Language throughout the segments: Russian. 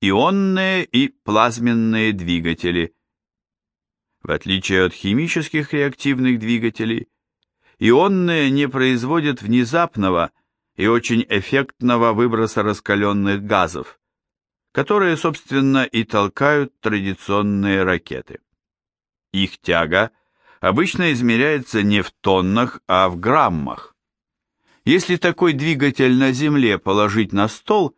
ионные и плазменные двигатели. В отличие от химических реактивных двигателей, ионные не производят внезапного и очень эффектного выброса раскаленных газов, которые, собственно, и толкают традиционные ракеты. Их тяга обычно измеряется не в тоннах, а в граммах. Если такой двигатель на Земле положить на стол,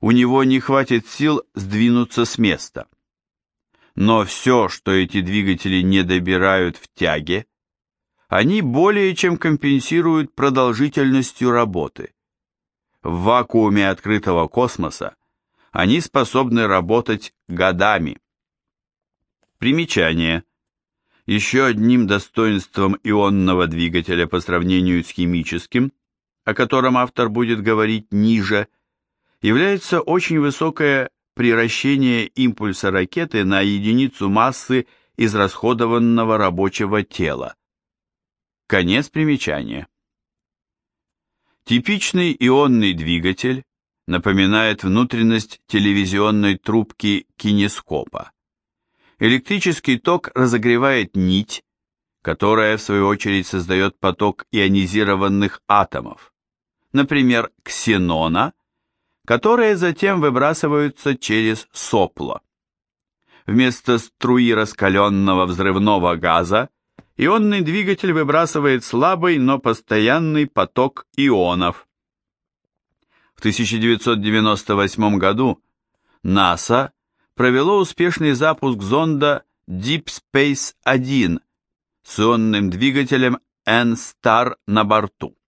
у него не хватит сил сдвинуться с места. Но все, что эти двигатели не добирают в тяге, они более чем компенсируют продолжительностью работы. В вакууме открытого космоса они способны работать годами. Примечание. Еще одним достоинством ионного двигателя по сравнению с химическим, о котором автор будет говорить ниже, является очень высокое приращение импульса ракеты на единицу массы израсходованного рабочего тела. Конец примечания. Типичный ионный двигатель напоминает внутренность телевизионной трубки кинескопа. Электрический ток разогревает нить, которая в свою очередь создает поток ионизированных атомов, например, ксенона, которые затем выбрасываются через сопло. Вместо струи раскаленного взрывного газа ионный двигатель выбрасывает слабый, но постоянный поток ионов. В 1998 году НАСА провело успешный запуск зонда Deep Space 1 с ионным двигателем N-Star на борту.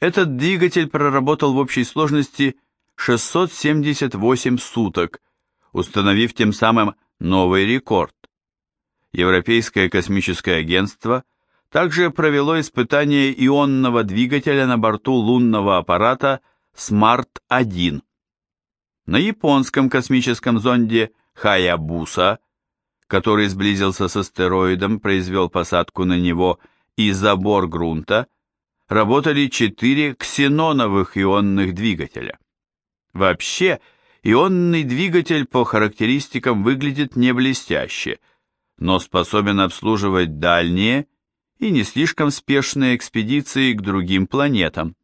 Этот двигатель проработал в общей сложности 678 суток, установив тем самым новый рекорд. Европейское космическое агентство также провело испытание ионного двигателя на борту лунного аппарата Smart-1. На японском космическом зонде Хаябуса, который сблизился с астероидом, произвел посадку на него и забор грунта, работали четыре ксеноновых ионных двигателя. Вообще, ионный двигатель по характеристикам выглядит не блестяще, но способен обслуживать дальние и не слишком спешные экспедиции к другим планетам.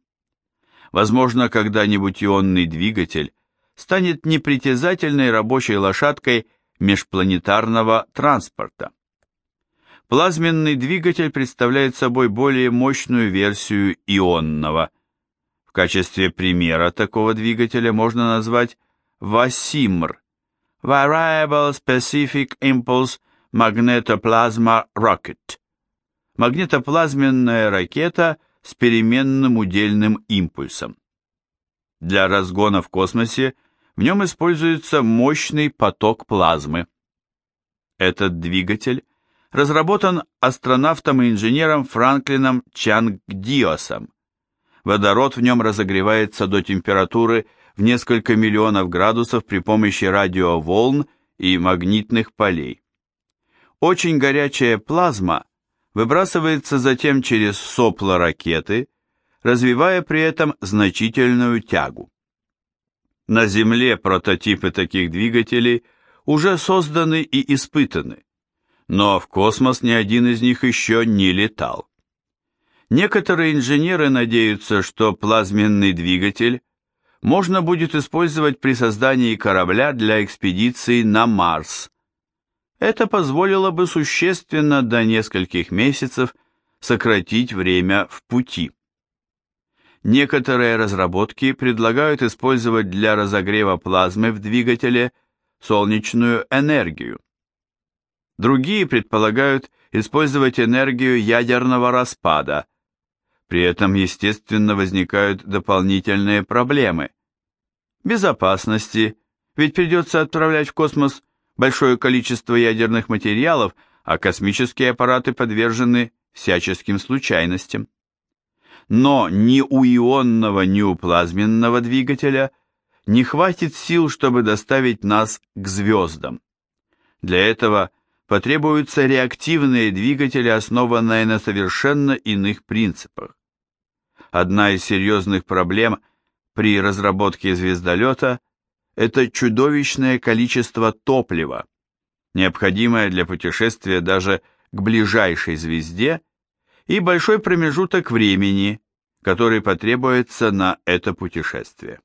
Возможно, когда-нибудь ионный двигатель станет непритязательной рабочей лошадкой межпланетарного транспорта. Плазменный двигатель представляет собой более мощную версию ионного. В качестве примера такого двигателя можно назвать VASIMR – Variable Specific Impulse Magnetoplasma Rocket – магнитоплазменная ракета с переменным удельным импульсом. Для разгона в космосе – в нем используется мощный поток плазмы. Этот двигатель разработан астронавтом и инженером Франклином Чангдиосом. Водород в нем разогревается до температуры в несколько миллионов градусов при помощи радиоволн и магнитных полей. Очень горячая плазма выбрасывается затем через сопло ракеты, развивая при этом значительную тягу. На Земле прототипы таких двигателей уже созданы и испытаны, но в космос ни один из них еще не летал. Некоторые инженеры надеются, что плазменный двигатель можно будет использовать при создании корабля для экспедиции на Марс. Это позволило бы существенно до нескольких месяцев сократить время в пути. Некоторые разработки предлагают использовать для разогрева плазмы в двигателе солнечную энергию. Другие предполагают использовать энергию ядерного распада. При этом, естественно, возникают дополнительные проблемы. Безопасности, ведь придется отправлять в космос большое количество ядерных материалов, а космические аппараты подвержены всяческим случайностям но ни у ионного, ни у плазменного двигателя не хватит сил, чтобы доставить нас к звездам. Для этого потребуются реактивные двигатели, основанные на совершенно иных принципах. Одна из серьезных проблем при разработке звездолета – это чудовищное количество топлива, необходимое для путешествия даже к ближайшей звезде, и большой промежуток времени, который потребуется на это путешествие.